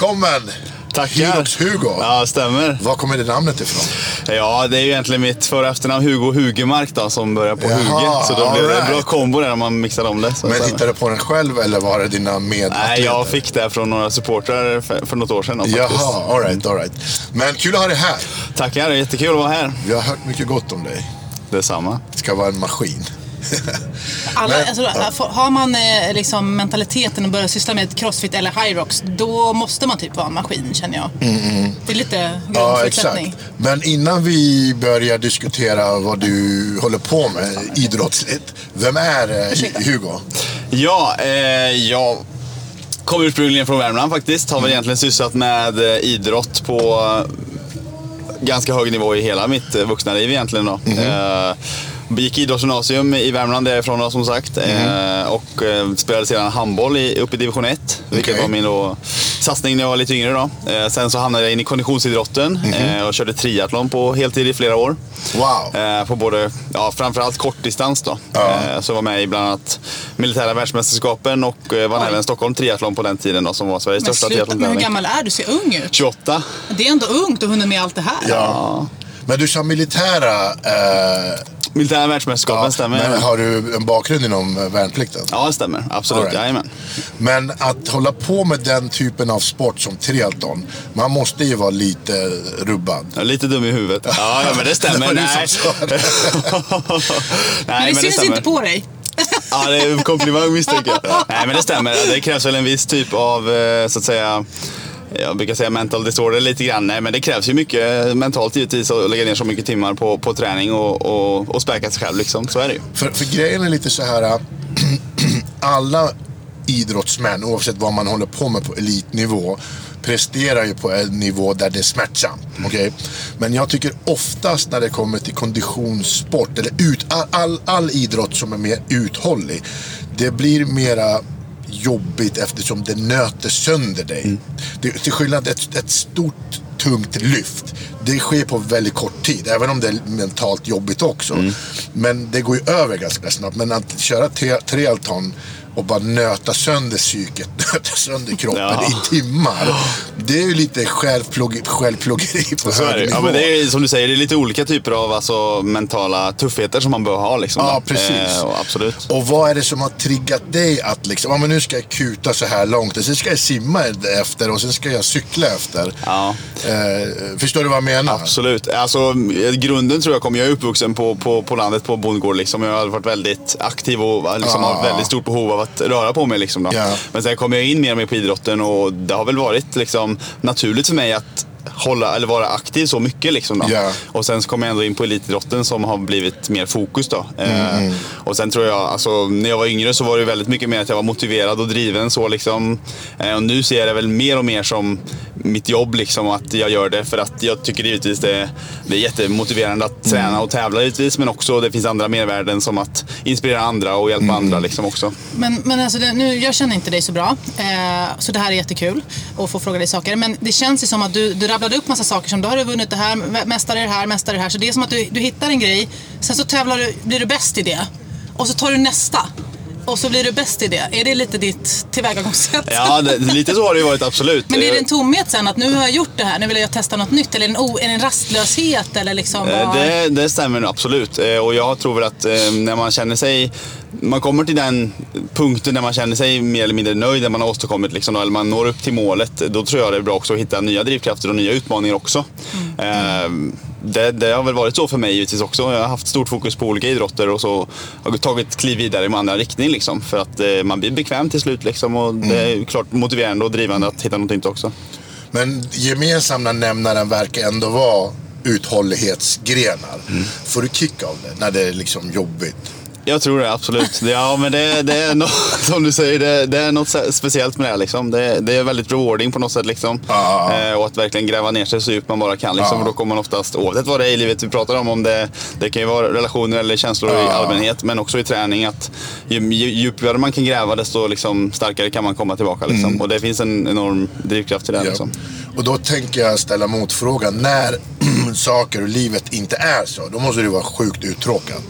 right. Välkommen! Tackar. Hugo. Ja, stämmer. Var kommer det namnet ifrån? Ja, det är ju egentligen mitt för och efternamn Hugo Hugemark då, som börjar på Jaha, Huge. Så då blev det en bra kombo där när man mixade om det. Så Men hittade du på den själv eller var det dina medatleter? Nej, jag fick det från några supportrar för, för något år sedan. Då. Jaha, alright, alright. Men kul att ha dig här. Tackar, det är jättekul att vara här. Vi har hört mycket gott om dig. Detsamma. Det ska vara en maskin. Alla, Men- alltså, får- har man eh, liksom mentaliteten att börja syssla med crossfit eller high rocks, då måste man typ vara en maskin känner jag. Det är lite Mm, Ja, exakt. grundförutsättning. Men innan vi börjar diskutera vad du håller på med idrottsligt. Vem är eh. Hugo? Ja, eh, jag kommer ursprungligen från Värmland faktiskt. Har väl egentligen sysslat med eh, idrott på ganska hög nivå i hela mitt vuxna liv egentligen. Då. Eh, gick idrottsgymnasium i Värmland därifrån då, som sagt. Eh, och eh, spelade sedan handboll i, upp i division 1. Vilket Okej. var min då, satsning när jag var lite yngre. Då. Eh, sen så hamnade jag in i konditionsidrotten eh, och körde triathlon på heltid i flera år. Wow. Eh, på både, ja, framförallt kortdistans då. Ja. Eh, så var med i bland annat militära världsmästerskapen och eh, vann Oj. även Stockholm triathlon på den tiden då, som var Sveriges Men största sluta, men hur triathlontävling. gammal är du? Du ser ung ut. 28. Det är ändå ungt att hinna med allt det här. Ja. Men du sa militära. Eh, Militära världsmästerskapen ja, stämmer. men har du en bakgrund inom eh, värnplikten? Ja, det stämmer. Absolut. Right. Jajamän. Men att hålla på med den typen av sport som triathlon, man måste ju vara lite rubbad. Är lite dum i huvudet. Ja, ja men det stämmer. Det Nej. som sa det. Men Nej, det syns stämmer. inte på dig. Ja, det är en komplimang misstänker jag. Nej, men det stämmer. Det krävs väl en viss typ av, eh, så att säga, jag brukar säga mental disorder lite grann. Nej, men det krävs ju mycket mentalt givetvis att lägga ner så mycket timmar på, på träning och, och, och späka sig själv. Liksom. Så är det ju. För, för grejen är lite så här. alla idrottsmän, oavsett vad man håller på med på elitnivå, presterar ju på en nivå där det är smärtsamt. okej? Men jag tycker oftast när det kommer till konditionssport, eller ut, all, all, all idrott som är mer uthållig, det blir mera jobbigt eftersom det nöter sönder dig. Det, till skillnad ett, ett stort tungt lyft. Det sker på väldigt kort tid, även om det är mentalt jobbigt också. Men det går ju över ganska snabbt. Men att köra tre- triathlon och bara nöta sönder psyket, nöta sönder kroppen Ja. i timmar. Det är ju lite självplåg- självplågeri på hög nivå. Ja, men det är som du säger, det är lite olika typer av alltså, mentala tuffheter som man bör ha. Liksom, Ja, precis. Eh, och absolut. Och vad är det som har triggat dig att liksom, ja men nu ska jag kuta så här långt och sen ska jag simma efter och sen ska jag cykla efter. Ja. Eh, förstår du vad jag menar? Absolut. Alltså, eh, grunden tror jag kommer, jag är uppvuxen på, på, på landet på bondgård. Liksom. Jag har varit väldigt aktiv och liksom, Ja. har väldigt stort behov av att röra på mig. Liksom, då. Ja. Men sen kom jag in mer och mer på idrotten och det har väl varit liksom, naturligt för mig att hålla, eller vara aktiv så mycket. Liksom, då. Ja. Och sen så kom jag ändå in på elitidrotten som har blivit mer fokus. Då. Mm, Eh, och sen tror jag, alltså, när jag var yngre så var det väldigt mycket mer att jag var motiverad och driven. Så, liksom. eh, och nu ser jag det väl mer och mer som mitt jobb, liksom, att jag gör det för att jag tycker givetvis det, det är jättemotiverande att Mm. träna och tävla givetvis. Men också det finns andra mervärden som att inspirera andra och hjälpa Mm. andra liksom också. Men, men alltså det, nu, jag känner inte dig så bra, eh, så det här är jättekul att få fråga dig saker. Men det känns ju som att du, du rabblade upp massa saker som du har du vunnit det här, mä- mästare i det här, mästare i det här. Så det är som att du, du hittar en grej, sen så tävlar du, blir du bäst i det. Och så tar du nästa. Och så blir du bäst i det. Är det lite ditt tillvägagångssätt? Ja, det, lite så har det ju varit absolut. Men är det Eh, en tomhet sen att nu har jag gjort det här, nu vill jag testa något nytt? Eller är det en, o, är det en rastlöshet? Eller liksom, Eh, vad- Det, det stämmer absolut. Eh, Och jag tror väl att eh, när man känner sig... Man kommer till den punkten där man känner sig mer eller mindre nöjd, där man har åstadkommit, liksom, eller man når upp till målet. Då tror jag det är bra också att hitta nya drivkrafter och nya utmaningar också. Eh, Det, det har väl varit så för mig givetvis också. Jag har haft stort fokus på olika idrotter och så har jag tagit kliv vidare i en andra riktning. Liksom, för att eh, man blir bekväm till slut. Liksom, och Det är ju klart motiverande och drivande att hitta något nytt också. Men gemensamma nämnaren verkar ändå vara uthållighetsgrenar. Mm. Får du kick av det när det är liksom jobbigt? Jag tror det, absolut. Ja, men det, det är något, som du säger, det, det är något speciellt med det. här, Liksom. Det, det är väldigt rewarding på något sätt. Liksom. Ja. Eh, och att verkligen gräva ner sig så djupt man bara kan. Liksom. Och då kommer man oftast, oavsett vad det är i livet vi pratar om, om det, det kan ju vara relationer eller känslor i Ja. allmänhet, men också i träning. att Ju, ju djupare man kan gräva, desto liksom, starkare kan man komma tillbaka. Liksom. Och det finns en enorm drivkraft i det. Mm. Ja. Liksom. Och då tänker jag ställa motfrågan. När saker och livet inte är så, då måste du vara sjukt uttråkad.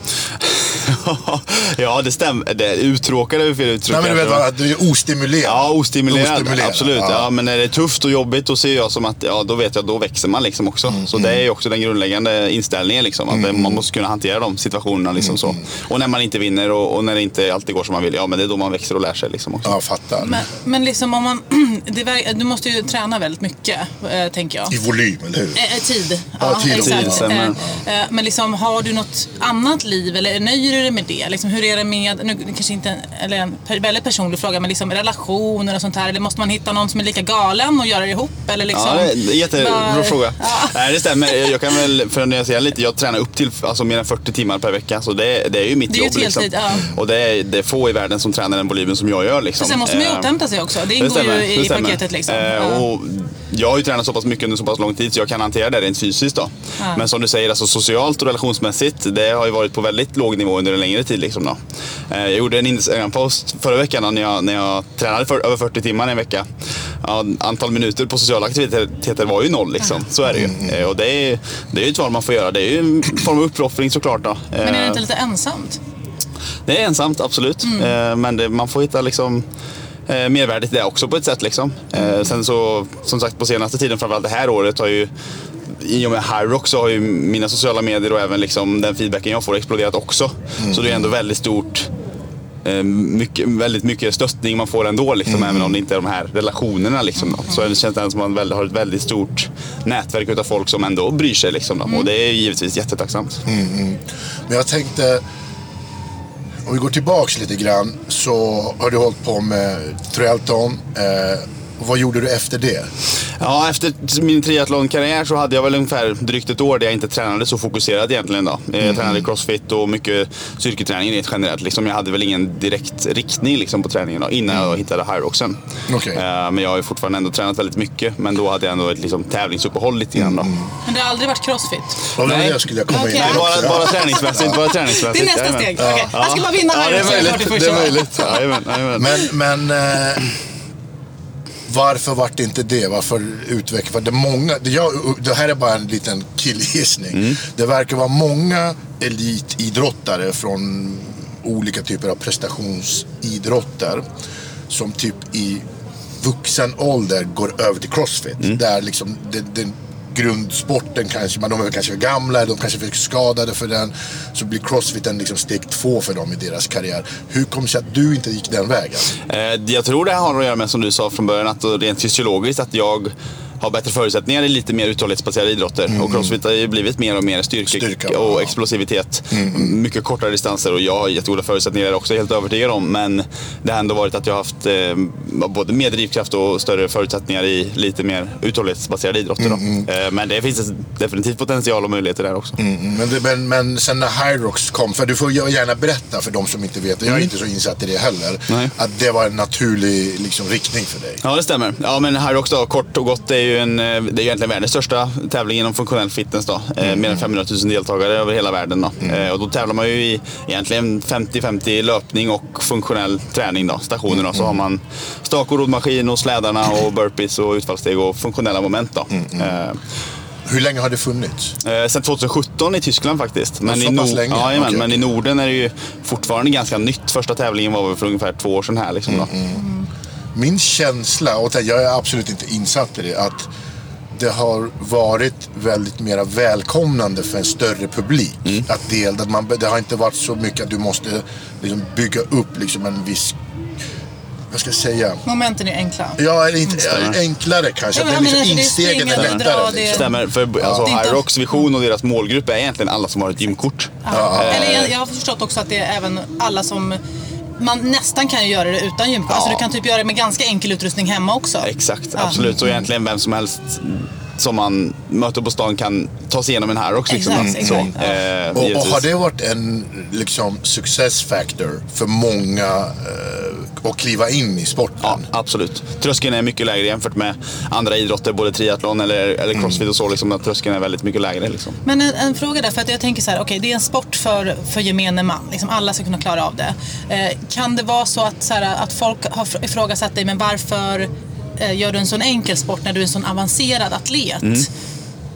Ja, det stämmer. Det, uttråkad är fel uttryck. Nej, men du vet vad, du är ostimulerad. Ja, ostimulerad. Ostimulerad, Absolut. ja. Ja. men när det är tufft och jobbigt då ser jag som att ja, då vet jag då växer man liksom också. Mm, så det är ju också den grundläggande inställningen. Liksom, att det- man måste kunna hantera de situationerna. Liksom, så. Mm, Och när man inte vinner och, och när det inte alltid går som man vill, ja men det är då man växer och lär sig. Liksom, också. Ja, fattar. Men, men liksom om man, det, du måste ju träna väldigt mycket, eh, tänker jag. I volym, eller hur? Eh, tid. Ja, tid och exakt. tid, Men liksom, har du något annat liv eller nöjer du dig med det? Liksom, hur är det med, nu kanske inte eller en väldigt personlig fråga, men liksom relationer och sånt här? Eller måste man hitta någon som är lika galen och göra det ihop? Eller liksom, Ja, det jättebra Var- fråga. Ja. Nej, det stämmer. Jag kan väl, för att lite, jag tränar upp till alltså, mer än 40 timmar per vecka. Så det, det är ju mitt Det är ju jobb. heltid, liksom. ja. Och det är, det är få i världen som tränar den volymen som jag gör. Liksom. Och sen måste man ju Eh, återhämta sig också. Det det ingår ju det i paketet. Liksom. Eh, och jag har ju tränat så pass mycket under så pass lång tid så jag kan hantera det rent fysiskt. Då. Men som du säger, alltså, socialt och relationsmässigt, det har ju varit på väldigt låg nivå under en längre tid. Liksom, då. Eh, jag gjorde en Instagram-post förra veckan när jag, när jag tränade för, över 40 timmar i en vecka. Ja, antal minuter på sociala aktiviteter var ju noll. Liksom. Så är det ju. Eh, och det är, det är ju ett val man får göra. Det är ju en form av uppoffring såklart. Då. Men är det Eh, inte lite ensamt? det är ensamt, absolut. Mm. Eh, men det, man får hitta liksom, eh, mervärdet i det också på ett sätt. Liksom. Eh, sen så, som sagt, på senaste tiden, framförallt det här året, har ju i och med Hyrox så har ju mina sociala medier och även liksom den feedbacken jag får exploderat också. Mm. Så det är ändå väldigt stort eh, mycket, väldigt mycket stöttning man får ändå, liksom, Mm. även om det inte är de här relationerna. Liksom, då. Så det känns det som att man har ett väldigt stort nätverk av folk som ändå bryr sig. Liksom. Mm. Och det är givetvis jättetacksamt. Men jag tänkte, om vi går tillbaks lite grann så har du hållit på med triathlon. Eh, vad gjorde du efter det? Ja, efter min triathlonkarriär så hade jag väl ungefär drygt ett år där jag inte tränade så fokuserat egentligen. Då. Mm. Jag tränade crossfit och mycket styrketräning rent generellt. Liksom jag hade väl ingen direkt riktning liksom, på träningen då, innan jag hittade Hyroxen. Mm. Okej. Eh, Men jag har ju fortfarande ändå tränat väldigt mycket. Men då hade jag ändå ett liksom, tävlingsuppehåll lite grann. Då. Mm. Men det har aldrig varit crossfit? Det Nej. jag skulle komma in på Nej, bara, bara träningsmässigt. Bara träningsmässigt. Det är nästa steg. Okej. Han ska bara vinna Ja, det är möjligt. det Det är möjligt. Jajamän, jajamän. Men, men eh, varför vart det inte det? Varför utveckla? För det, många, det, jag, det här är bara en liten killgissning. Mm. Det verkar vara många elitidrottare från olika typer av prestationsidrotter som typ i vuxen ålder går över till crossfit. Mm. Där liksom det, det, grundsporten kanske, men de är kanske för gamla, de kanske är för skadade för den. Så blir crossfiten liksom steg två för dem i deras karriär. Hur kom det sig att du inte gick den vägen? Eh, jag tror det har att göra med, som du sa från början, att rent fysiologiskt att jag har bättre förutsättningar i lite mer uthållighetsbaserade idrotter. Och crossfit har ju blivit mer och mer styrka, Styrka, och ja. explosivitet. Mycket kortare distanser och jag har jättegoda förutsättningar där också, helt övertygad om. Men det har ändå varit att jag har haft eh, både mer drivkraft och större förutsättningar i lite mer uthållighetsbaserade idrotter. Då. Eh, men det finns definitivt potential och möjligheter där också. Mm, Men, det, men, men sen när Hyrox kom, för du får gärna berätta för de som inte vet, jag är inte så insatt i det heller, Nej. att det var en naturlig liksom, riktning för dig. Ja, det stämmer. Ja, men här också, kort och gott, är ju, en, eh, det är ju egentligen världens största tävling inom funktionell fitness. Då. Eh, Mer än 500 000 deltagare över hela världen. Då. Eh, Och då tävlar man ju i egentligen 50-50 löpning och funktionell träning. Då. Stationer då, så har man stak och roddmaskin och slädarna och burpees och utfallssteg och funktionella moment. Då. Eh, Hur länge har det funnits? Eh, sen 2017 i Tyskland faktiskt. Men, i, pass Nor- länge? ja, Okej, men i. Norden är det ju fortfarande ganska nytt. Första tävlingen var väl för ungefär två år sedan här. Liksom, då. Min känsla, och jag är absolut inte insatt i det, att det har varit väldigt mera välkomnande för en större publik. Att dela, att man, det har inte varit så mycket att du måste liksom bygga upp liksom en viss, vad ska jag säga? Momenten är enkla. Ja, eller inte, Stämmer. enklare kanske. Ja, men det är jag liksom är instegen är lättare. det- liksom. Stämmer. För alltså, inte- Hyrox vision och deras målgrupp är egentligen alla som har ett gymkort. Ja. Eller jag, jag har förstått också att det är även alla som man nästan kan ju göra det utan gymkort. Alltså Ja. du kan typ göra det med ganska enkel utrustning hemma också. Exakt, Ja. absolut. Så egentligen vem som helst som man möter på stan kan ta sig igenom en Hyrox. Liksom. Exakt, Så, exakt, ja. eh, Och, och har det varit en liksom, success factor för många eh, att kliva in i sporten? Ja, absolut. Tröskeln är mycket lägre jämfört med andra idrotter, både triathlon eller, eller crossfit och så. Liksom, att tröskeln är väldigt mycket lägre. Liksom. Men en, en fråga där, för att jag tänker så här, okej det är en sport för, för gemene man. Liksom alla ska kunna klara av det. Eh, kan det vara så att, så här, att folk har fr- ifrågasatt dig, men varför gör du en sån enkel sport när du är en sån avancerad atlet?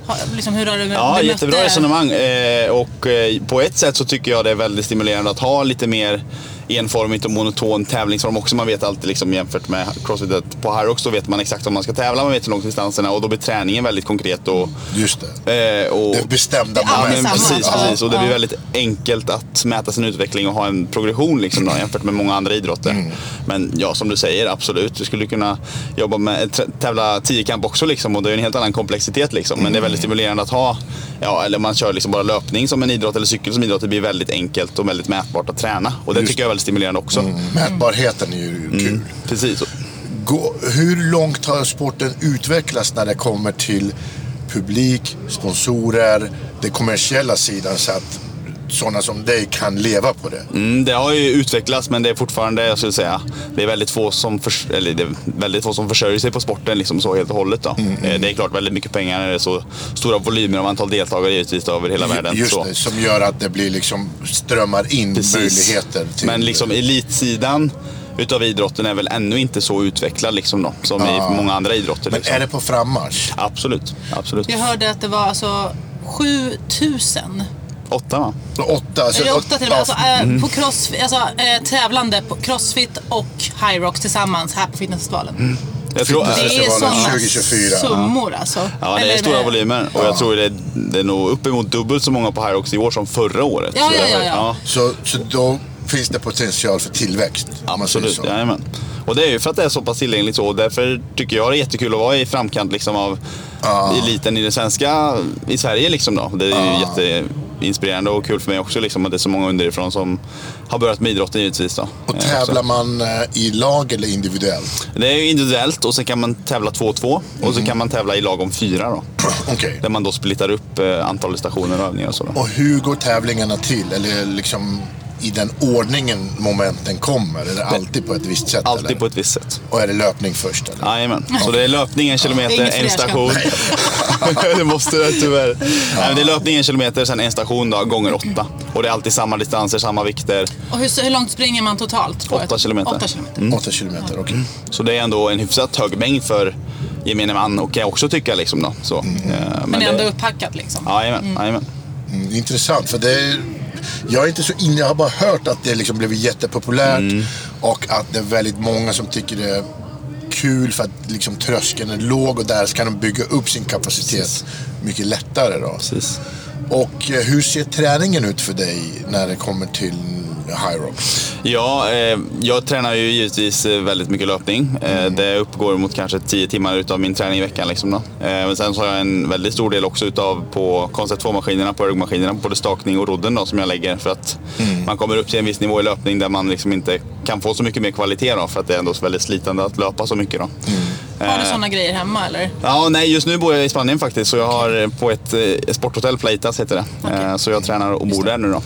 Ha, liksom, hur har du Ja, du jättebra resonemang. Eh, och eh, på ett sätt så tycker jag det är väldigt stimulerande att ha lite mer enformigt och monoton tävlingsform också. Man vet alltid liksom jämfört med Crossfit att på Hyrox då vet man exakt om man ska tävla, man vet hur långt distanserna och då blir träningen väldigt konkret och Just det. Eh, och, Det är bestämda Det är alltid moment. samma. precis, Ja. precis. Och det blir Ja. väldigt enkelt att mäta sin utveckling och ha en progression liksom då, jämfört med många andra idrotter. Mm. Men ja, som du säger, absolut. Du skulle kunna jobba med, trä- tävla tiokamp också liksom, och det är en helt annan komplexitet. Liksom. Men det är väldigt Mm. stimulerande att ha, ja, eller man kör liksom bara löpning som en idrott eller cykel som idrott. Det blir väldigt enkelt och väldigt mätbart att träna. Och det Just tycker jag är väldigt stimulerande också. Mm, Mätbarheten är ju kul. Mm, precis. Gå, hur långt har sporten utvecklats när det kommer till publik, sponsorer, den kommersiella sidan så att sådana som dig kan leva på det? Mm, det har ju utvecklats men det är fortfarande, jag skulle säga, det är väldigt få som, förs- eller det är väldigt få som försörjer sig på sporten liksom så helt och hållet. Då. Eh, Det är klart väldigt mycket pengar när det är så stora volymer av antal deltagare givetvis då, över hela världen. Just så. det, som gör att det blir liksom strömmar in Precis. möjligheter till... Men liksom elitsidan utav idrotten är väl ännu inte så utvecklad liksom då, som i många andra idrotter. Men liksom. är det på frammarsch? Absolut, absolut. Jag hörde att det var alltså 7000 Åtta va? Åtta? Alltså, Eller åtta till och med. Alltså, Mm. på crossfit, alltså, eh, tävlande på crossfit och Hyrox tillsammans här på fitnessfestivalen. Jag tror, Det är sådana 2024. summor alltså. Ja, det är Eller, stora eh, volymer och jag tror det är, det är nog uppemot dubbelt så många på Hyrox i år som förra året. Ja, Så ja, det- ja, ja. Så, så då finns det potential för tillväxt? om man säger Absolut, så. jajamän. Och det är ju för att det är så pass tillgängligt så. och Därför tycker jag det är jättekul att vara i framkant liksom av eliten i det svenska, i Sverige liksom då. Det är ju jätteinspirerande och kul för mig också liksom att det är så många underifrån som har börjat med idrotten givetvis då. Och Eh, tävlar man eh, i lag eller individuellt? Det är individuellt och sen kan man tävla 2-2 och så kan man tävla i lag om fyra då. Okej. Där man då splittar upp eh, antalet stationer och övningar och så. Då. Och hur går tävlingarna till? Eller liksom i den ordningen momenten kommer? Är det alltid på ett visst sätt? Alltid eller? på ett visst sätt. Och är det löpning först? Eller? Jajamän. Så det är löpning en kilometer, en station. det måste det tyvärr. Nej, men det är löpning en kilometer, sen en station då, gånger åtta. Och det är alltid samma distanser, samma vikter. Och hur, hur långt springer man totalt? på Åtta ett- kilometer. Åtta kilometer. Åtta kilometer, okej. Så det är ändå en hyfsat hög mängd för gemene man och kan jag också tycka. Liksom då. Så, eh, Men, det är ändå det- upphackat liksom. Jajamän, jajamän. Mm, intressant, för det är, jag är inte så inne, jag har bara hört att det liksom blivit jättepopulärt Mm. och att det är väldigt många som tycker det är kul för att liksom tröskeln är låg och där kan de bygga upp sin kapacitet mycket lättare. Då. Precis. Och eh, hur ser träningen ut för dig när det kommer till High Rock? Ja, eh, jag tränar ju givetvis eh, väldigt mycket löpning. Eh, Det uppgår mot kanske 10 timmar utav min träning i veckan. Liksom då. Eh, men sen så har jag en väldigt stor del också utav på koncept 2-maskinerna, på ergomaskinerna, både stakning och rodden då, som jag lägger. För att man kommer upp till en viss nivå i löpning där man liksom inte kan få så mycket mer kvalitet då, för att det är ändå väldigt slitande att löpa så mycket. Då. Har du Eh, sådana grejer hemma eller? Ja, nej, just nu bor jag i Spanien faktiskt. Så jag har eh, på ett eh, sporthotell, Playtas heter det. Eh, Så jag tränar och bor där nu då.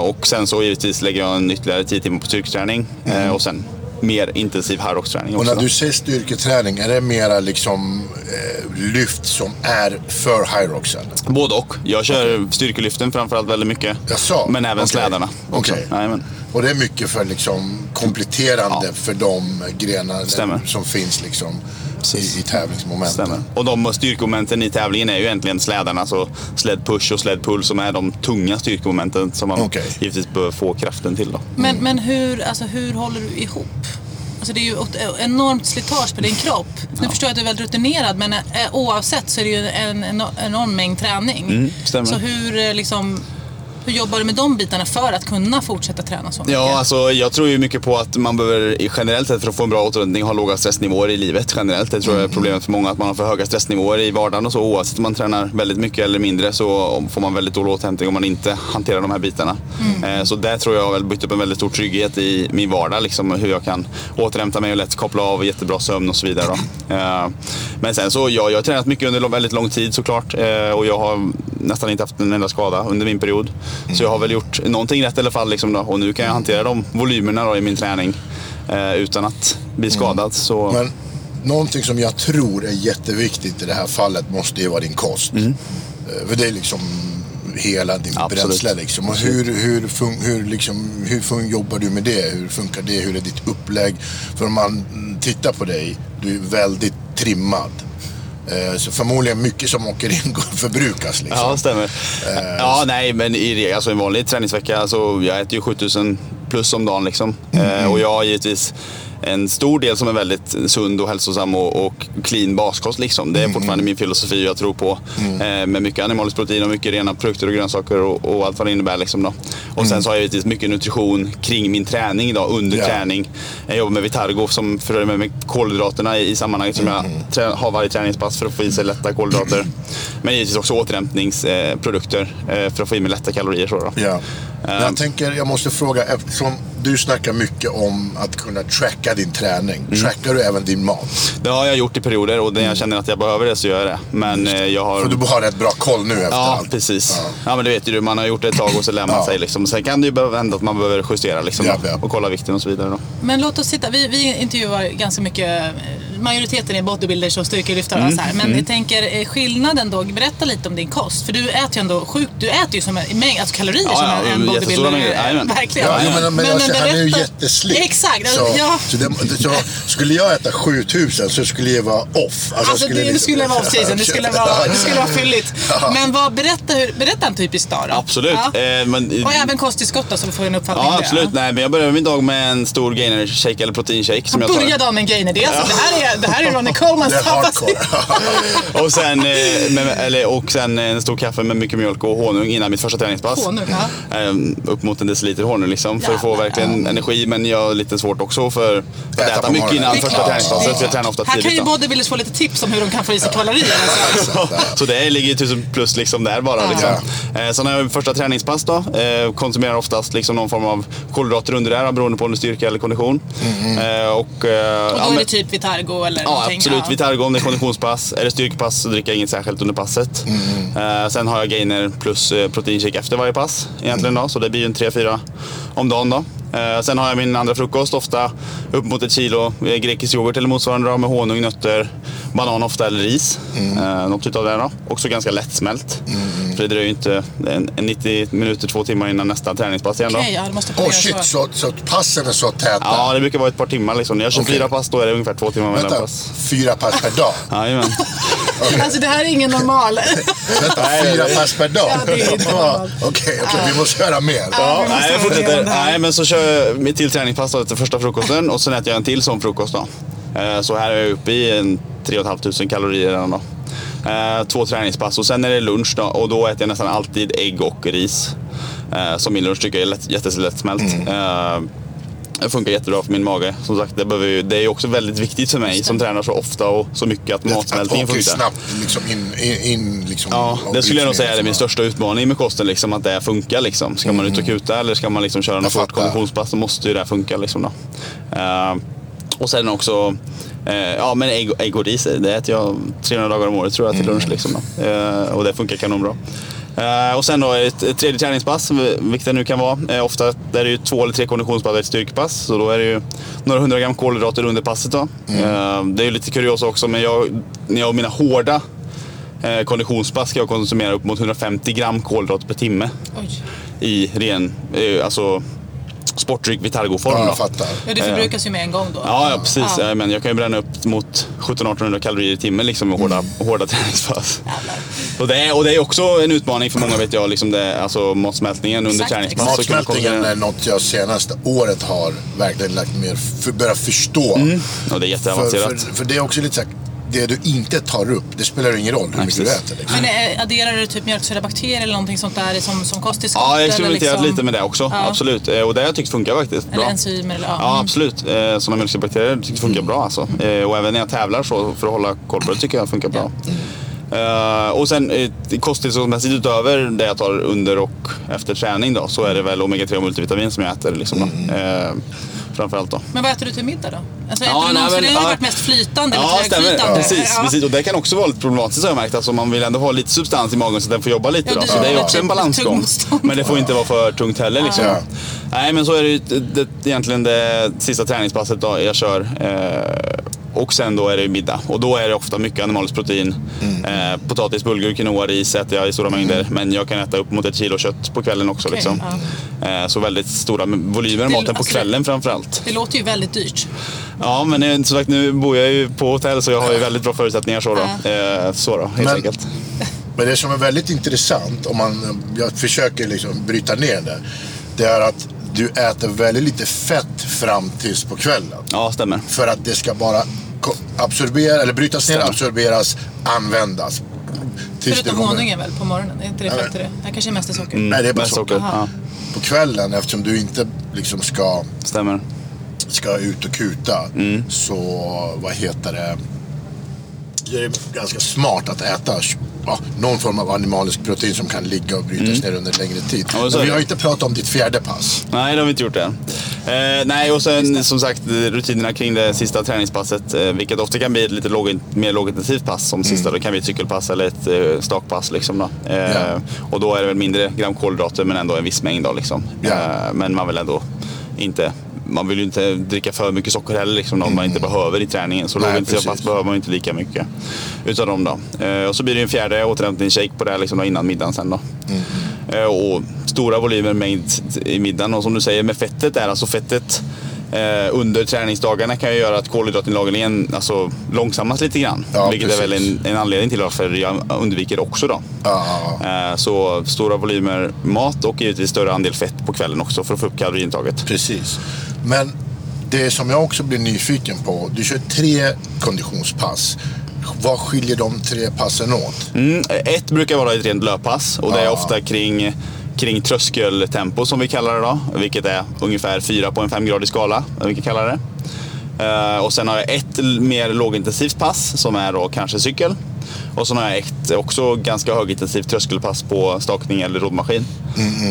Och sen så givetvis lägger jag en ytterligare 10 timmar på styrketräning. eh, Och sen mer intensiv hardrocksträning Och också. när då. du säger styrketräning, är det mera liksom eh, lyft som är för High Rocks? eller? Både och. Jag kör styrkelyften framförallt väldigt mycket. Jaså? Men även Okej. slädarna också. Okej. Jajamän. Och det är mycket för liksom kompletterande Ja. för de grenar Stämmer. som finns liksom i, i tävlingsmomenten. Stämmer. Och de styrkemomenten i tävlingen är ju egentligen slädarna, så sled push och sled pull som är de tunga styrkemomenten som man Okej. givetvis bör få kraften till. Då. Men, men hur, alltså, hur håller du ihop? Alltså det är ju ett enormt slitage på din kropp. Nu förstår jag att du är väldigt rutinerad men eh, oavsett så är det ju en en enorm mängd träning. Mm, stämmer. Så hur, eh, liksom, hur jobbar du med de bitarna för att kunna fortsätta träna så mycket? Ja, alltså, jag tror ju mycket på att man behöver generellt sett för att få en bra återhämtning ha låga stressnivåer i livet generellt. Det tror jag är problemet för många, att man har för höga stressnivåer i vardagen och så. Oavsett om man tränar väldigt mycket eller mindre så får man väldigt dålig återhämtning om man inte hanterar de här bitarna. Eh, Så där tror jag har byggt upp en väldigt stor trygghet i min vardag, liksom, hur jag kan återhämta mig och lätt koppla av, jättebra sömn och så vidare. Då. Eh, Men sen så, ja, jag har tränat mycket under väldigt lång tid såklart eh, och jag har nästan inte haft en enda skada under min period. Så jag har väl gjort någonting rätt i alla fall. Liksom. Och nu kan jag hantera de volymerna då i min träning eh, utan att bli skadad. Så, Men någonting som jag tror är jätteviktigt i det här fallet måste ju vara din kost. Eh, För det är liksom hela din Mm. Absolut. bränsle liksom. Och hur, hur, fun, hur, liksom, hur fun, jobbar du med det? Hur funkar det? Hur är ditt upplägg? För om man mm, tittar på dig, du är väldigt trimmad. Eh, Så förmodligen mycket som åker in förbrukas. Liksom. Ja, stämmer. Ja, nej, men i regel, alltså en vanlig träningsvecka, alltså, jag äter ju 7000 plus om dagen. Liksom. Eh, och jag har givetvis en stor del som är väldigt sund och hälsosam och, och clean baskost. Liksom. Det är fortfarande min filosofi jag tror på. Eh, med mycket animaliskt protein och mycket rena produkter och grönsaker och, och allt vad det innebär. Liksom, då. Och sen så har jag givetvis mycket nutrition kring min träning då, under Ja. träning. Jag jobbar med Vitargo som för med mig kolhydraterna i, i sammanhanget som jag trä, har varje träningspass för att få i sig lätta kolhydrater. Men givetvis också återhämtningsprodukter eh, för att få i mig lätta kalorier. Så då. Ja. Men Ehm. jag tänker, jag måste fråga, eftersom du snackar mycket om att kunna tracka din träning. Mm. Trackar du även din mat? Det har jag gjort i perioder och när jag känner att jag behöver det så gör jag det. Men eh, jag har... För du har rätt bra koll nu efter Ja, allt. precis. Ja. men det vet ju du. Man har gjort det ett tag och så lär man Ja. sig. Liksom. Sen kan det ju behöva hända att man behöver justera liksom, Ja, ja. och kolla vikten och så vidare. Då. Men låt oss titta, vi, vi intervjuar ganska mycket, eh, majoriteten är bodybuilders och styrkelyftare och så här. Men jag tänker eh, skillnaden då, berätta lite om din kost. För du äter ju ändå sjukt, du äter ju som en mängd, alltså kalorier Ja, som ja, en, bodybuilder. Verkligen. Ja, men, men, alltså, han är ju jätteslick. Exakt. Så, ja. så, det, så skulle jag äta 7000 så skulle jag vara off. Alltså, det, det liksom- skulle vara off-season, det skulle vara, det skulle vara fylligt. Men vad, berätta, hur, berätta en typisk dag då. Absolut. Ja. Eh, men, Och även kosttillskott då, så vi får en uppfattning Ja, absolut. Nej, men jag börjar min dag med en stor gainer shake eller proteinshake. Som jag börjar dagen med en gainer. Det, är alltså, det, här är, det här är Ronnie Det hardcore. Och sen, eh, med, eller, och sen en stor kaffe med mycket mjölk och honung innan mitt första träningspass. Honung, ja. Ehm, upp mot en deciliter honung liksom, för att få verkligen energi. Men jag har lite svårt också för att Äta äta, mycket innan Det första klart. träningspasset. För jag Ja. tränar ofta Här kan tidigt. ju då. bodybuilders få lite tips om hur de kan få i sig kalorier. Alltså. Så det ligger ju tusen plus liksom där bara. Liksom. Eh, sen har jag första träningspass då. Eh, konsumerar oftast liksom någon form av kolhydrater under där beroende på om det är styrka eller kondition. Och, eh, Och ja, då är men- det typ Vitargo eller Ja, någonting. absolut. Ja. Vitargo om det är konditionspass. Är det styrkepass så dricker jag inget särskilt under passet. Eh, sen har jag gainer plus eh, proteinshake efter varje pass egentligen då. Så det blir ju en 3-4 om dagen då. Eh, sen har jag min andra frukost, ofta upp mot ett kilo grekisk yoghurt eller motsvarande då, med honung, nötter, banan ofta eller ris. Eh, något utav det då. Också ganska lättsmält. För det dröjer ju inte en, en 90 minuter, två timmar innan nästa träningspass igen då. Okej, ja, det måste Åh planera shit, så. så, så passen är så täta. Ja, det brukar vara ett par timmar liksom. När jag kör Okej. fyra pass då är det ungefär två timmar mellan pass. fyra pass per dag? Jajamän. Alltså det här är ingen normal. Vänta, fyra pass per dag? Ja, det är inte normalt. Okej, okej, vi måste höra mer. Ja. Ja, nej, jag fortsätter. Nej, men så kör mitt till träningspass då, efter första frukosten och sen äter jag en till som frukost. Då. Eh, Så här är jag uppe i en 3 500 kalorier redan då. Eh, Två träningspass och sen är det lunch då och då äter jag nästan alltid ägg och ris. Eh, Som min lunch tycker jag är lätt. Eh, Det funkar jättebra för min mage. Som sagt, det, behöver det är också väldigt viktigt för mig som tränar så ofta och så mycket att Att matsmältningen funkar. snabbt liksom in, in, liksom, Ja, det skulle jag nog säga är liksom. min största utmaning med kosten. Liksom, att det funkar. Liksom. Ska man ut och kuta eller ska man liksom köra något hårt fattar. konditionspass så måste ju det funka. Liksom, då. Eh, och sen också eh, ja, men ägg, ägg och ris. Det äter jag 300 dagar om året tror jag till lunch. Liksom. Eh, och det funkar kanonbra. Eh, och sen då ett, ett tredje träningspass, vilket det nu kan vara. Eh, ofta är det ju två eller tre konditionspass och ett styrkepass. Så då är det ju några hundra gram kolhydrater under passet. Då. Eh, det är ju lite kuriosa också, men jag, när jag har mina hårda eh, konditionspass ska jag konsumera upp mot 150 gram kolhydrater per timme Oj. i ren alltså, sportdryck Vitargo-form. Ja, då. jag fattar. Ja, det förbrukas ju med en gång då. Ja, ja precis. Ja. Ja. Men jag kan ju bränna upp mot 1700-1800 kalorier i timmen liksom, med hårda, hårda träningspass. Och det, är, och det är också en utmaning för många vet jag, liksom det, alltså matsmältningen under Exakt, träningspass. kan man Matsmältningen är något jag senaste året har verkligen lagt mer, för, börjat förstå. Ja, det är För, jätteavancerat. för, för det är också lite så här, det du inte tar upp, det spelar ingen roll hur Nej, mycket du äter. Liksom. Men eh, adderar du typ mjölksyrabakterier eller någonting sånt där som, som kosttillskott? Ja, jag har experimenterat liksom- lite med det också. Ja. Absolut. Eh, Och det har jag tyckt funkar faktiskt Eller bra. enzymer eller ja. Ja, Mm. absolut. Eh, Sådana mjölksyrabakterier tycker jag funkar bra alltså. Och även när jag tävlar så, för att hålla koll på det, tycker jag funkar bra. Eh, och sen eh, kosttillskottsmässigt utöver det jag tar under och efter träning då, så är det väl omega-3 och multivitamin som jag äter. Liksom, då. Eh, framförallt då. Men vad äter du till middag då? Alltså, Ja, nej, men, det har ju varit mest flytande Ja, eller stämmer. Precis, Ja. precis. Och det kan också vara lite problematiskt har jag märkt. Alltså, man vill ändå ha lite substans i magen så att den får jobba lite. Ja, då. Så det är också en balansgång. Men det får inte vara för tungt heller. Liksom. Ja. Nej, men så är det ju det, egentligen det sista träningspasset då jag kör. Eh, och sen då är det middag. Och då är det ofta mycket animaliskt protein. Mm. Eh, potatis, bulgur, quinoa, ris äter jag i stora mängder. Men jag kan äta upp mot ett kilo kött på kvällen också. Okej, liksom. eh, så väldigt stora volymer maten på alltså- kvällen framförallt. Det låter ju väldigt dyrt. Ja, men som sagt nu bor jag ju på hotell så jag har ju väldigt bra förutsättningar så då. Eh, så då, helt Men- enkelt. Men det som är väldigt intressant, om man, jag försöker liksom bryta ner det. Det är att du äter väldigt lite fett fram tills på kvällen. Ja, stämmer. För att det ska bara absorbera, eller brytas ner, absorberas, användas. Tills Förutom kommer- honungen väl på morgonen? Är inte det fett i det? Det kanske är mest är socker. Nej, det är bara Mest socker. socker. Ja, På kvällen, eftersom du inte liksom ska, stämmer. ska ut och kuta, Mm. så vad heter det? Det är ganska smart att äta ja, någon form av animalisk protein som kan ligga och brytas ner under längre tid. Mm. Men vi har inte pratat om ditt fjärde pass. Nej, det har vi inte gjort än. Eh, nej, och sen som sagt rutinerna kring det sista träningspasset, eh, vilket ofta kan bli ett lite låg, mer lågintensivt pass som sista. Det kan bli ett cykelpass eller ett eh, stakpass. Liksom, då. Ja. Och då är det väl mindre gram kolhydrater men ändå en viss mängd. Då, liksom. Eh, men man vill ändå inte man vill ju inte dricka för mycket socker heller liksom, om man inte behöver i träningen. Så lågintensiva precis. pass behöver man inte lika mycket utav dem. Då. Eh, och så blir det en fjärde återhämtningsshake på det här, liksom, då, innan middagen sen. Då. Eh, och stora volymer mängd i middagen. Och som du säger med fettet är alltså fettet eh, under träningsdagarna kan ju göra att kolhydratinlagringen alltså, långsammas lite grann. Ja, vilket är väl precis. en, en anledning till varför jag undviker också. Då. Ja, ja. Eh, så stora volymer mat och givetvis större andel fett på kvällen också för att få upp kaloriintaget. Precis. Men det som jag också blir nyfiken på, du kör tre konditionspass. Vad skiljer de tre passen åt? Mm, ett brukar vara ett rent löppass och det är ofta kring, kring tröskeltempo som vi kallar det då. Vilket är ungefär fyra på en femgradig skala, vad vi kan kalla det. Eh, och sen har jag ett mer lågintensivt pass som är då kanske cykel. Och sen har jag ett också ganska högintensivt tröskelpass på stakning eller roddmaskin.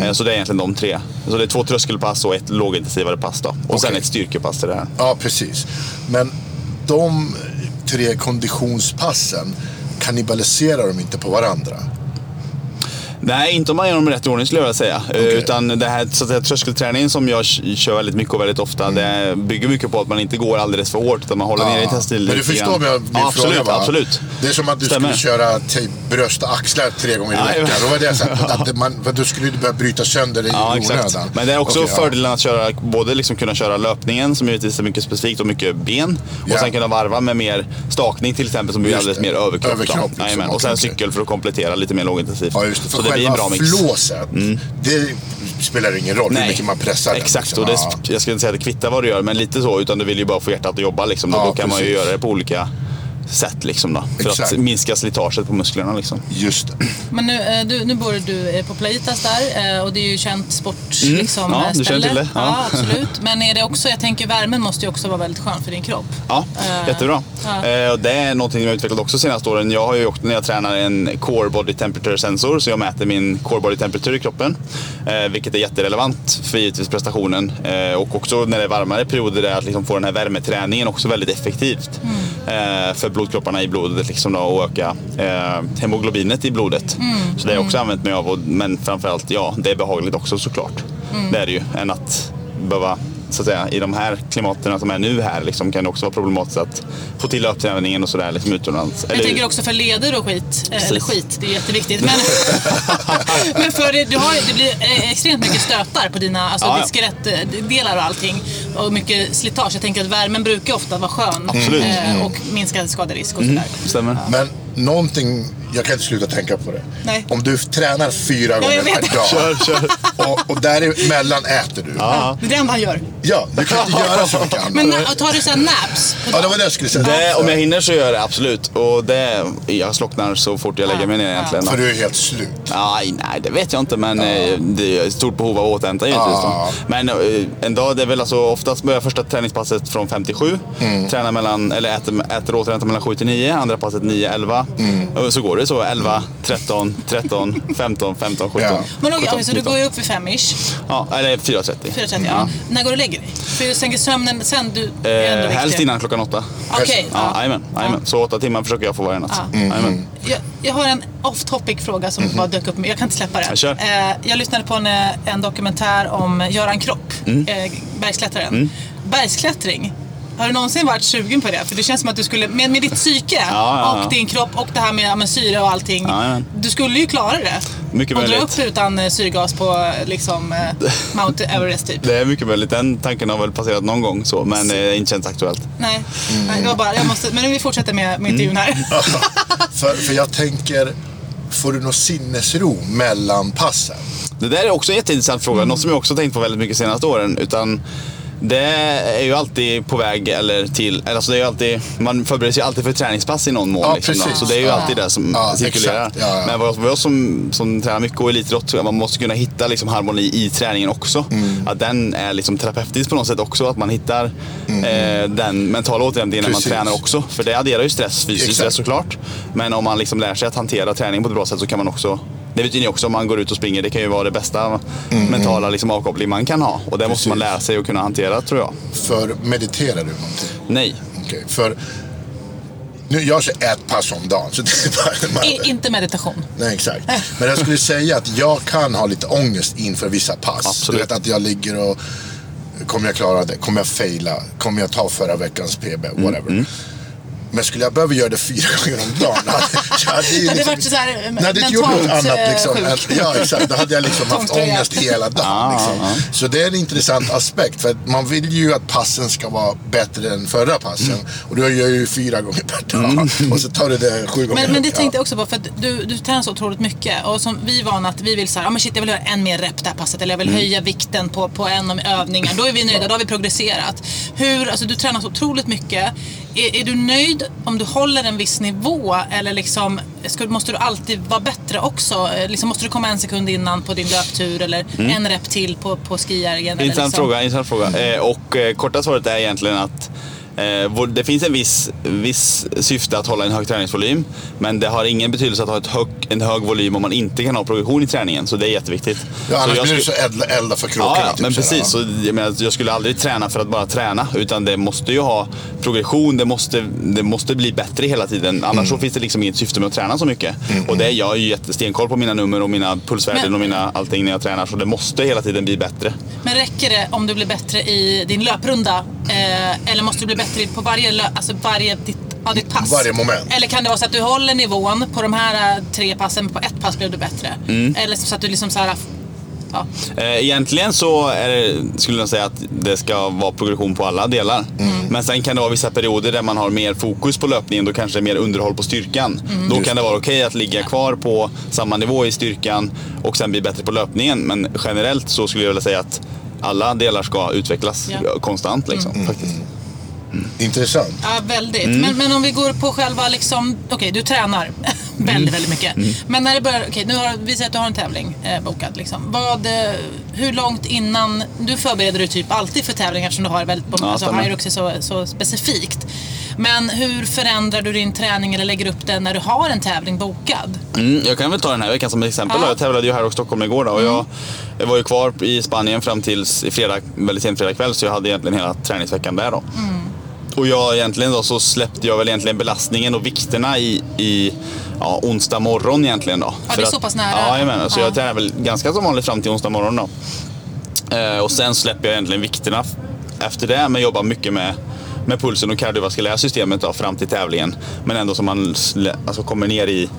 Eh, så det är egentligen de tre. Så det är två tröskelpass och ett lågintensivare pass då. Och sen Okej. ett styrkepass till det här. Ja, precis. Men de tre konditionspassen, kannibaliserar de inte på varandra? Nej, inte om man gör dem i rätt ordning skulle jag vilja säga. Eh, Utan det här så att säga, tröskelträningen som jag kör väldigt mycket och väldigt ofta, det bygger mycket på att man inte går alldeles för hårt utan man håller ner intensiteten Men du förstår min, min ja, absolut, fråga va? absolut. Det är som att du Stämmer. skulle köra typ bröst och axlar tre gånger i Ja, veckan. ja. Då var det så att, att man, då skulle du börja bryta sönder det i Ja, exakt. onödan. Men det är också ja. fördelen att köra, både liksom kunna köra löpningen som givetvis är mycket specifikt och mycket ben. Och Ja. sen kunna varva med mer stakning till exempel som blir alldeles mer överkropp. Överkropp, liksom. Och sen okej. cykel för att komplettera lite mer lågintensivt. Ja, just det. För Blir själva mix. flåset, det spelar ingen roll hur mycket man pressar den, Exakt, liksom. och det, Ja. jag ska inte säga att det kvittar vad du gör, men lite så. Utan du vill ju bara få hjärtat att jobba. Liksom. Ja, då kan man ju precis. göra det på olika sätt. Liksom, då, för Exakt. att minska slitaget på musklerna. Liksom. Just det. Men nu, eh, du, nu bor du eh, på Playitas där och det är ju känt sport liksom, Ja, eh, du känner till det. Ja. Ja. absolut. Men är det också, jag tänker värmen måste ju också vara väldigt skön för din kropp. Ja, Eh, jättebra. ja. Eh, och det är någonting jag har utvecklat också senaste åren. Jag har ju också när jag tränar en core body temperature sensor så jag mäter min core body temperature i kroppen. Eh, vilket är jätterelevant för givetvis prestationen. Eh, och också när det är varmare perioder är att liksom få den här värmeträningen också väldigt effektivt. Eh, för blodkropparna i blodet liksom då, och öka eh, hemoglobinet i blodet. Så det har jag också använt mig av. Och, men framförallt, ja, det är behagligt också såklart. Det är det ju. Än att behöva så att säga, i de här klimaten som är nu här liksom, kan det också vara problematiskt att få till löpträningen och sådär liksom, utomlands. Jag Eller- tänker också för leder och skit. eh, Eller skit, det är jätteviktigt. Men, men för det, du har, det blir eh, extremt mycket stötar på dina alltså Ja, ja. ditt skelettdelar och allting. Och mycket slitage. Jag tänker att värmen brukar ofta vara skön. Absolut. eh, Och minska skaderisk och sådär. Stämmer. Men någonting, jag kan inte sluta tänka på det. Nej. Om du tränar fyra gånger jag vet. per dag Kör, kör. Och, och däremellan äter du. Ja. Det är det enda han gör. du kan inte göra så mycket annat. Men tar du såhär naps? ja, det var det jag skulle säga. Det, om jag hinner så gör jag det absolut. Och det, jag slocknar så fort jag lägger mig ner egentligen. För du är helt slut. Nej, nej, det vet jag inte. Men eh, det är ett stort behov av återhämta givetvis. Ja. Men eh, en dag, det är väl alltså oftast börjar första träningspasset från 5 till 7. Mm. Tränar mellan, eller äter, äter återhämtar mellan 7 till 9. Andra passet 9, 11. Mm. Och så går det så 11, 13, 13, 15, 15, 17. Ja. Men okej, 17, så du 19. går ju upp vid fem-ish. Ja, eller 4.30. 4.30, ja. När går du och lägger dig? För sen sömnen sen, du Eh, helst innan klockan åtta. Okej, Ja, ja. jajamän, jajamän. Så åtta timmar försöker jag få varje natt. Ja. Jajamän. Jag, jag har en off topic fråga som bara dök upp. Jag kan inte släppa det. Ja, kör. Eh, jag lyssnade på en, eh, en dokumentär om Göran Kropp, Mm. eh, bergsklättraren. Bergsklättring, Har du någonsin varit sugen på det? För det känns som att du skulle, med, med ditt psyke ja, ja. och din kropp och det här med, med syre och allting. Ja, ja. Du skulle ju klara det. Mycket och dra möjligt. upp utan eh, syrgas på eh, liksom, eh, Mount Everest typ. Det är mycket möjligt. Den tanken har väl passerat någon gång så, men eh, inte känns aktuellt. Nej, Nej det var bara, jag måste, men nu vi fortsätter med, med intervjun här. För, för jag tänker, får du någon sinnesro mellan passen? Det där är också en jätteintressant fråga. Något som jag också tänkt på väldigt mycket senaste åren. Utan det är ju alltid på väg eller till, alltså det är ju alltid, man förbereder sig alltid för träningspass i någon mån. Ja, liksom, så det är ju Ja. alltid det som Ja, cirkulerar. Men vad vad jag som, som tränar mycket och elitidrott, man måste kunna hitta liksom harmoni i träningen också. Mm. Att den är liksom terapeutisk på något sätt också. Att man hittar eh, den mentala återhämtningen när man tränar också. För det adderar ju stress, fysisk stress såklart. Men om man liksom lär sig att hantera träning på ett bra sätt så kan man också det vet ju ni också om man går ut och springer. Det kan ju vara det bästa mentala liksom, avkoppling man kan ha. Och det måste man Mm. Precis. lära sig att kunna hantera tror jag. För mediterar du någonting? Nej. Okej, för nu, jag kör ett pass om dagen. Så det är bara, I, inte meditation. Nej, exakt. Men jag skulle säga att jag kan ha lite ångest inför vissa pass. Absolut. Du vet att jag ligger och kommer jag klara det? Kommer jag faila? Kommer jag ta förra veckans PB? Mm, Whatever. Men skulle jag behöva göra det fyra gånger om dagen? då hade- Jag hade ju Det hade liksom, varit så här, eh, Nej, det gjort något mentalt, annat eh, liksom. sjuk. Ja, exakt. Då hade jag liksom haft ångest hela dagen. Liksom. Så det är en intressant aspekt. För att man vill ju att passen ska vara bättre än förra passen. Och du gör ju fyra gånger per dag. Och så tar du det sju gånger. Men, men det tänkte jag också på, för att du, du tränar så otroligt mycket. Och som vi är vana att vi vill så här, ja men shit jag vill göra en mer rep det här passet. Eller jag vill Mm. höja vikten på, på en av övningar. Då är vi nöjda, då har vi progresserat. Hur, alltså du tränar så otroligt mycket. Är, är du nöjd om du håller en viss nivå? Eller liksom, ska, måste du alltid vara bättre också? Liksom, måste du komma en sekund innan på din löptur? Eller en rep till på, på skijärgen? Intressant liksom- fråga. Intressant fråga. Eh, och eh, korta svaret är egentligen att det finns en viss, viss syfte att hålla en hög träningsvolym. Men det har ingen betydelse att ha ett hög, en hög volym om man inte kan ha progression i träningen. Så det är jätteviktigt. Ja, annars så jag blir du sku- så elda, elda för kråkorna. Ja, ja, typ men här, precis. Så, jag, menar, jag skulle aldrig träna för att bara träna. Utan det måste ju ha progression. Det måste, det måste bli bättre hela tiden. Annars Mm. så finns det liksom inget syfte med att träna så mycket. Och det är jag är ju jättestenkoll på mina nummer och mina pulsvärden Men- och mina allting när jag tränar. Så det måste hela tiden bli bättre. Men räcker det om du blir bättre i din löprunda? Eh, eller måste du bli bättre på varje, alltså varje ditt, ja, ditt pass? Varje moment. Eller kan det vara så att du håller nivån på de här eh, tre passen, men på ett pass blev du bättre? Mm. Eller så att du liksom så här, ja. Eh, Egentligen så är det, skulle jag säga att det ska vara progression på alla delar. Men sen kan det vara vissa perioder där man har mer fokus på löpningen. Då kanske det är mer underhåll på styrkan. Då kan det vara okej att ligga kvar på samma nivå i styrkan och sen bli bättre på löpningen. Men generellt så skulle jag vilja säga att alla delar ska utvecklas Ja. konstant. Liksom, faktiskt. Intressant. Ja, väldigt. Mm. Men, men om vi går på själva, liksom, okej du tränar Mm. väldigt, väldigt mycket. Men när det börjar, okej nu har, vi säger att du har en tävling eh, bokad. Liksom. Vad, eh, hur långt innan, du förbereder dig typ alltid för tävlingar som du har väldigt, Ja, alltså. Hyrux är så, så specifikt. Men hur förändrar du din träning eller lägger upp den när du har en tävling bokad? Mm, jag kan väl ta den här veckan som ett exempel. Ja. Jag tävlade ju här i Stockholm igår då, och jag, jag var ju kvar i Spanien fram tills i fredag, väldigt sent fredag kväll så jag hade egentligen hela träningsveckan där då. Och jag egentligen då så släppte jag väl egentligen belastningen och vikterna i, i ja, onsdag morgon egentligen då. Ja, det är så pass nära. Ja, jajamän. Så Ja. jag tränar väl ganska som vanligt fram till onsdag morgon då. Eh, och sen släpper jag egentligen vikterna efter det, men jobbar mycket med med pulsen och kardiovaskulära systemet då, fram till tävlingen. Men ändå så man alltså, kommer ner i,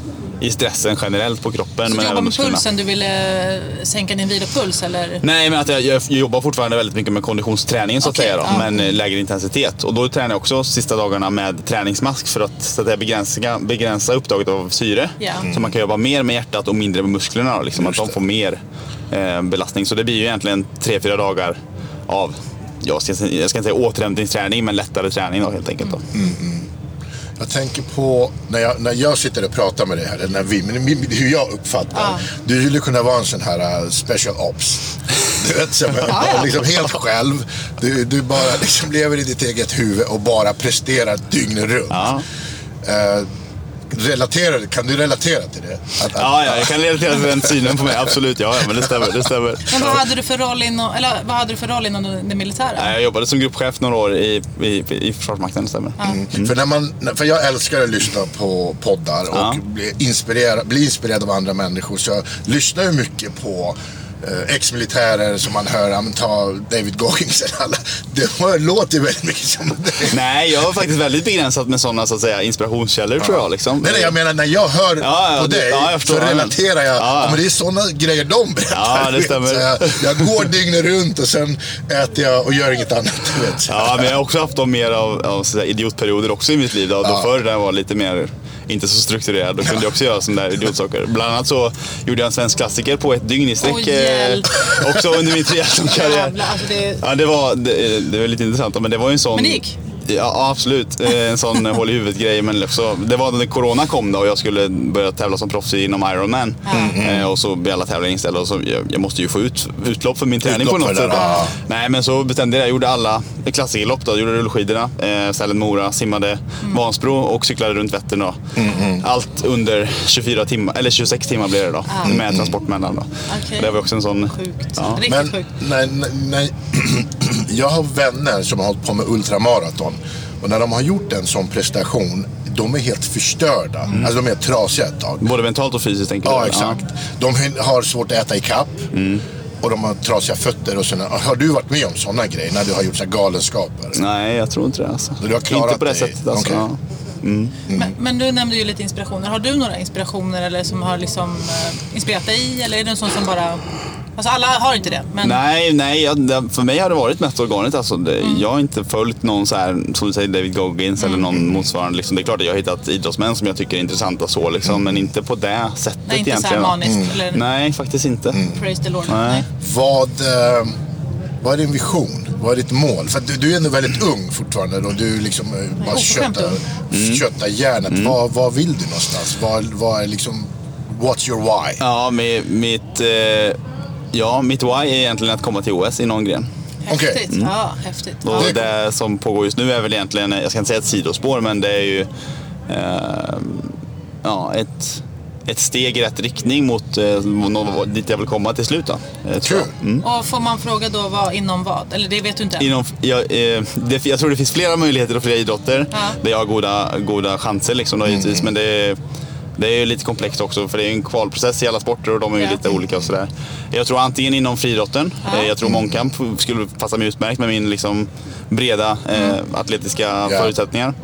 i stressen generellt på kroppen. Så men du jobbar med pulsen, du ville sänka din vilopuls eller? Nej, men att jag, jag, jobbar fortfarande väldigt mycket med konditionsträningen så att Okej, säga. Då, ja. Men eh, lägre intensitet. Och då tränar jag också sista dagarna med träningsmask för att, så att jag begränsa, begränsa upptaget av syre. Ja. Så man kan jobba mer med hjärtat och mindre med musklerna. Då, liksom, att de får mer eh, belastning. Så det blir ju egentligen tre, fyra dagar av jag ska, jag ska inte säga återhämtningsträning, men lättare träning då, helt enkelt. Då. Jag tänker på när jag, när jag sitter och pratar med dig här, eller när vi, men hur jag uppfattar. Ja. Du skulle kunna vara en sån här uh, special ops. Du vet, som, Ja, ja. liksom helt själv. Du, du bara liksom lever i ditt eget huvud och bara presterar dygnet runt. Ja. Eh, relaterar, kan du relatera till det? Att, att, Ja, ja, jag kan relatera till den synen på mig. Absolut, ja, ja men det stämmer. Det stämmer. Men vad hade du för roll inom, eller vad hade du för roll inom det militära? Nej, Jag jobbade som gruppchef några år i, i, i Försvarsmakten, det stämmer. Mm. För, när man, för jag älskar att lyssna på poddar och Ja. bli, inspirerad, bli inspirerad av andra människor. Så jag lyssnar ju mycket på eh, ex-militärer som man hör, ja, men ta David Goggins eller alla. Det låter ju väldigt mycket som det. Nej, jag var faktiskt väldigt begränsad med sådana så att säga, inspirationskällor tror jag. Liksom. Nej, nej, jag menar när jag hör Ja, ja, på dig ja, förstår. så relaterar jag. Ja. Ja. men det är sådana grejer de berättar. Ja, det stämmer. Jag, jag går dygnet runt och sen äter jag och gör inget annat. Vet. Ja, men jag har också haft de mer av, av så där idiotperioder också i mitt liv. Då, då förr jag var lite mer, inte så strukturerad, då kunde jag också göra sådana där idiotsaker. Bland annat så gjorde jag en svensk klassiker på ett dygn i sträck. Hjälp. eh, också under min triathlonkarriär. Alltså det- Ja, det var, det, det var lite intressant, men det var ju en sån... Men det gick? Ja, absolut. Eh, En sån håll i huvudet-grej. Men också, det var när corona kom då och jag skulle börja tävla som proffs inom Ironman. Eh, Och så blev alla tävlingar inställda och så jag, jag måste ju få ut, utlopp för min träning Utlopp på något det sätt. ja. Nej, men så bestämde jag. Jag gjorde alla klassikerlopp då. Jag gjorde rullskidorna, eh, Sälen-Mora, simmade Vansbro och cyklade runt Vättern då. Allt under 24 timmar, eller 26 timmar blev det då. Med transport mellan då. Okej. Det var också en sån... Sjukt. Ja. Riktigt Men sjukt. när, när, när, jag har vänner som har hållit på med ultramaraton. Och när de har gjort en sån prestation, de är helt förstörda. Alltså de är trasiga ett tag. Både mentalt och fysiskt tänker Ja, du? exakt. De har svårt att äta i kapp Och de har trasiga fötter och såna. Har du varit med om sådana grejer när du har gjort så här galenskaper? Nej, jag tror inte det alltså. Du har klarat inte på det dig. sättet alltså. Okej. Ja. Men, men du nämnde ju lite inspirationer. Har du några inspirationer eller som har liksom eh, inspirerat dig? Eller är du en sån som bara... Alltså alla har inte det. Men Nej, nej för mig har det varit mest organiskt. Alltså. Det, Mm. Jag har inte följt någon så här, som du säger, David Goggins eller någon motsvarande. Liksom. Det är klart att jag har hittat idrottsmän som jag tycker är intressanta så, liksom, men inte på det sättet Nej, inte så här egentligen. maniskt. Eller Nej, faktiskt inte. praise the Lord. Nej. Nej. Vad, eh, vad är din vision? Vad är ditt mål? För du, du är ändå väldigt ung fortfarande och du liksom eh, bara köttar, Mm. köttar järnet. Vad, vad vill du någonstans? Vad, vad är liksom, what's your why? Ja, med, mitt, eh, ja, mitt why är egentligen att komma till OS i någon gren. Häftigt. Ja, häftigt. Ja. Och Det som pågår just nu är väl egentligen, jag ska inte säga ett sidospår, men det är ju eh, ja, ett, ett steg i rätt riktning mot eh, dit jag vill komma till slut. Då, eh, tror jag. Kul. Och får man fråga då vad, inom vad? Eller det vet du inte än? Inom, jag, eh, det, jag tror det finns flera möjligheter och flera idrotter Ja. där jag har goda, goda chanser. Liksom, då, givetvis. Men det, är- det är ju lite komplext också för det är ju en kvalprocess i alla sporter och de är ju Ja. lite olika och sådär. Jag tror antingen inom friidrotten, Ja. eh, jag tror mångkamp skulle passa mig utmärkt med min liksom, breda eh, atletiska Ja. förutsättningar.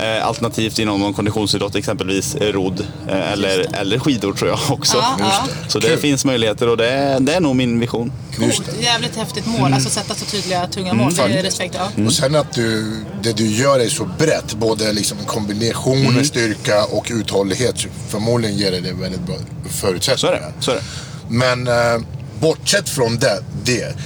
Eh, alternativt inom någon konditionsidrott, exempelvis rodd eh, eller, eller skidor tror jag också. Ja, ja. Så det Kul. finns möjligheter och det, är- det är nog min vision. Just Coolt. Jävligt häftigt mål. Alltså sätta så tydliga, tunga mål. Det är faktiskt. respekt. Ja. Mm. Och sen att du, det du gör är så brett. Både liksom en kombination Mm. styrka och uthållighet. Så Förmodligen ger det dig väldigt bra Så är förutsättningar. det. Så är det. Men eh, bortsett från det, det,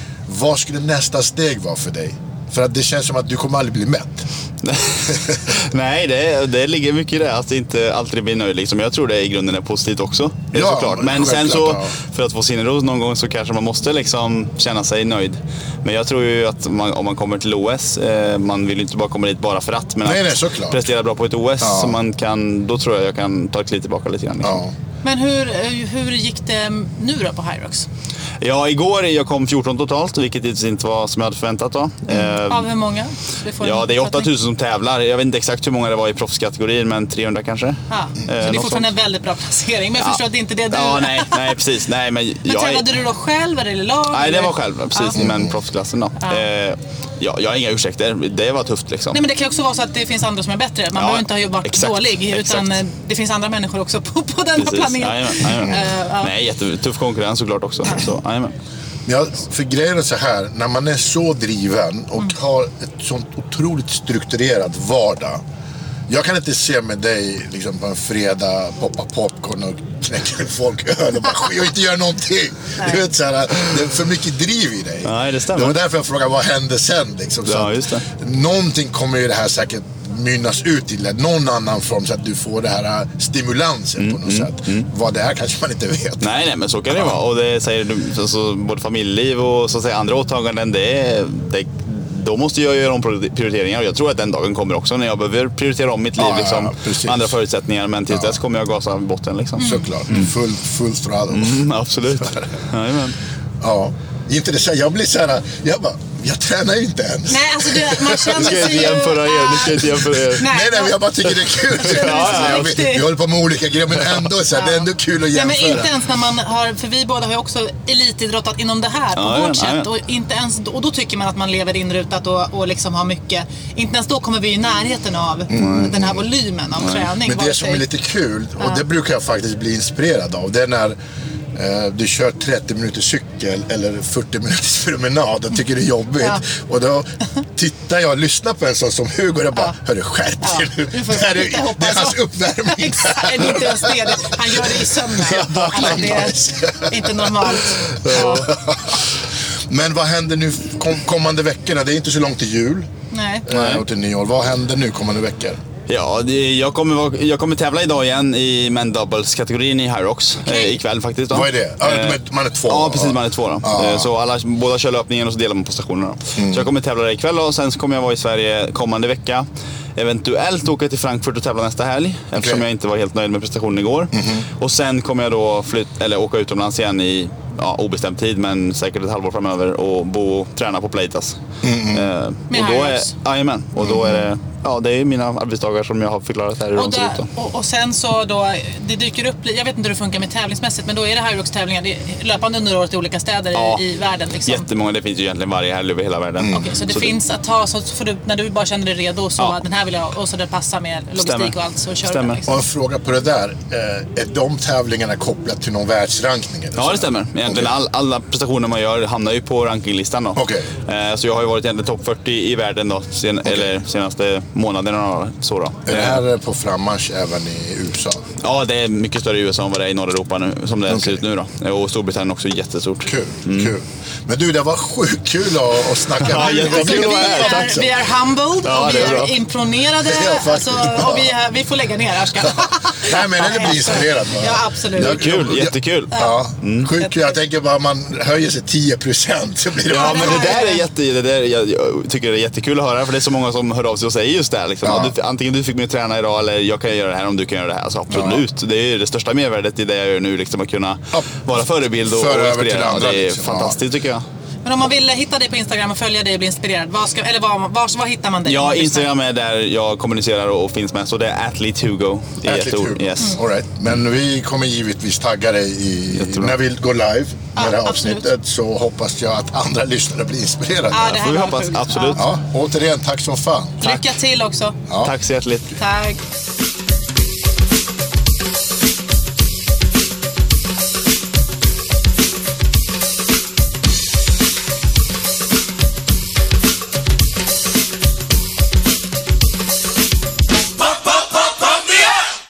vad skulle nästa steg vara för dig? För att det känns som att du kommer aldrig bli mätt. Nej, det, det ligger mycket i det. Att inte alltid bli nöjd. Liksom. Jag tror det i grunden är positivt också. Är Ja, såklart. Men sen så, för att få sin ro någon gång så kanske man måste liksom känna sig nöjd. Men jag tror ju att man, om man kommer till OS, eh, man vill ju inte bara komma dit bara för att. Men Nej, att nej, såklart. prestera bra på ett OS, Ja. så man kan, då tror jag jag kan ta ett kliv tillbaka lite grann. Liksom. Ja. Men hur, eh, hur gick det nu då på Hyrox? Ja, igår jag kom 14 totalt, vilket givetvis inte var som jag hade förväntat. Då. Eh, Av hur många? Ja, det är uppfattning. 8000 som tävlar. Jag vet inte exakt hur många det var i proffskategorin, men 300 kanske. Ja, så det är fortfarande en väldigt bra placering. Men jag förstår att det inte är det du... Ja, nej, nej precis. Nej, men Men jag är- tävlade du då själv eller i lag? Nej, det var själv, precis. Ja. Men proffsklassen då. Ja. Eh, ja, jag har inga ursäkter. Det var tufft liksom. Nej men det kan också vara så att det finns andra som är bättre. Man behöver inte ha varit exakt, dålig. Utan exakt. eh, det finns andra människor också på, på den här Precis. planeten. Eh. Nej, jättetuff konkurrens såklart också. Så, jajamän. Ja, för grejen är så här, när man är så driven och Mm. har ett sånt otroligt strukturerat vardag. Jag kan inte se med dig liksom, på en fredag poppa popcorn och knäcka folköl och bara och inte göra någonting. Du vet, så här, det är för mycket driv i dig. Nej, det stämmer. Det var därför jag frågade vad hände sen. Liksom, så Ja, just det. Någonting kommer ju det här säkert mynnas ut till någon annan form så att du får det här stimulansen på något sätt. Vad det är kanske man inte vet. Mm, Nej, nej, men så kan det ju vara. Och det säger du, alltså, både familjeliv och så att säga, andra åtaganden, det, det, då måste jag göra om prioriteringar. Och jag tror att den dagen kommer också när jag behöver prioritera om mitt liv. Ja, ja, liksom, ja, andra förutsättningar. Men tills Ja. dess kommer jag gasa botten. Liksom. Såklart. Full, full throttle. Mm, absolut. Jajamän. Ja. Inte det så jag blir så här, jag bara, jag tränar ju inte ens. Nej, alltså du, man känner Nu ska jag sig inte ju... jämföra er. Nu ska jag inte jämföra er. Nej, nej, men jag bara tycker det är kul. Ja, ja, riktigt. vi håller på med olika grejer, men ändå så här, det är ändå kul att Ja, men jämföra. inte ens när man har, för vi båda har ju också elitidrottat inom det här på Ja, vårt ja, sätt. ja. Och, inte ens, och då tycker man att man lever inrutat och, och liksom har mycket. Inte ens då kommer vi i närheten av den här volymen av träning. Men det som är sig- lite kul, och det brukar jag faktiskt bli inspirerad av, det är när du kör 30 minuters cykel eller 40 minuters promenad och tycker det är jobbigt. Ja. Och då tittar jag och lyssnar på en sån som Hugo och jag bara, hörru skärp dig Ja, nu. Det här är, det är hans uppvärmning. Exakt, inte ens det. Han gör det i sömnen. Alltså, det är inte normalt. Ja. Men vad händer nu kom, kommande veckorna? Det är inte så långt till jul Nej. eh, och till nyår. Vad händer nu kommande veckor? Ja, det, jag, kommer, vara- jag kommer tävla idag igen i men doubles-kategorin i Hyrox. Eh, ikväll faktiskt. Då. Vad är det? Eh, man är- man är två. Ja, precis. Man är två. Då. Eh, Så alla, båda kör löpningen och så delar man på stationerna. Mm. Så jag kommer tävla där ikväll och sen så kommer jag vara i Sverige kommande vecka. Eventuellt åka till Frankfurt och tävla nästa helg eftersom Okej. Mhm. jag inte var helt nöjd med prestationen igår. Och sen kommer jag då flyt, eller åka utomlands igen i ja, obestämd tid men säkert ett halvår framöver och bo och träna på Playtas. Mhm. Eh, Med och då är, jajamän, och då är det, ja, det är mina arbetsdagar som jag har förklarat här hur Och, de ser ut. och, och sen så då, det dyker upp, jag vet inte hur det funkar med tävlingsmässigt, men då är det Hyrox-tävlingar det löpande under året i olika städer Ja. i, i världen. Liksom. Jättemånga, det finns ju egentligen varje helg över hela världen. Okej, så det finns att ta, så får du, när du bara känner dig redo, så Ja. den här vill jag, och så det passar med logistik Stämmer. och allt, så kör Stämmer. du den. Liksom. Och en fråga på det där. Eh, är de tävlingarna kopplat till någon världsrankning? eller Ja, så? det stämmer. Egentligen all, alla prestationer man gör hamnar ju på rankinglistan. Då. Okej. Eh, Så jag har ju varit egentligen topp 40 i världen då, sen, eller senaste månaderna. Så då. Är det här på frammarsch även i USA? Ja, det är mycket större i USA än vad det är i norra Europa nu, som det ser Okej. ut nu. Då. Och Storbritannien också jättestort. Kul, kul. Men du, det var sjukt kul att, att snacka Ja, med dig. Det Vi är, vi är humbled Ja, och vi det är är, imponerade. Ja, alltså, och vi, är, vi får lägga ner här Nej, men det blir inspirerad bara. Ja, absolut. Jag- Kul, jag- jättekul. Ja, sjukt kul. Jag tänker bara man höjer sig 10 procent så blir det Ja, men det där är är- jätte, det där, jag, jag tycker det är jättekul att höra för det är så många som hör av sig och säger just det. Liksom. Ja. Ja. du, antingen du fick mig att träna idag eller jag kan göra det här om du kan göra det här. Alltså, absolut. Det är det största mervärdet i det jag gör nu, liksom, att kunna Ja. vara förebild och, och inspirera. andra, det är liksom. fantastiskt tycker jag. Men om man vill hitta dig på Instagram och följa dig och bli inspirerad, vad ska, eller vad, var, var hittar man dig? Ja? Instagram är där jag kommunicerar och finns med. Så det är Athlete Hugo i Athlete ett ord. Hugo. Yes. All right. Men vi kommer givetvis tagga dig i, när vi går live med Ja, det här absolut. avsnittet. Så hoppas jag att andra lyssnare blir inspirerade. Ja, det här Får vi var hoppas. Absolut. Ja, återigen, tack som fan. Ja. Lycka till också. Ja. Tack så hjärtligt. Tack.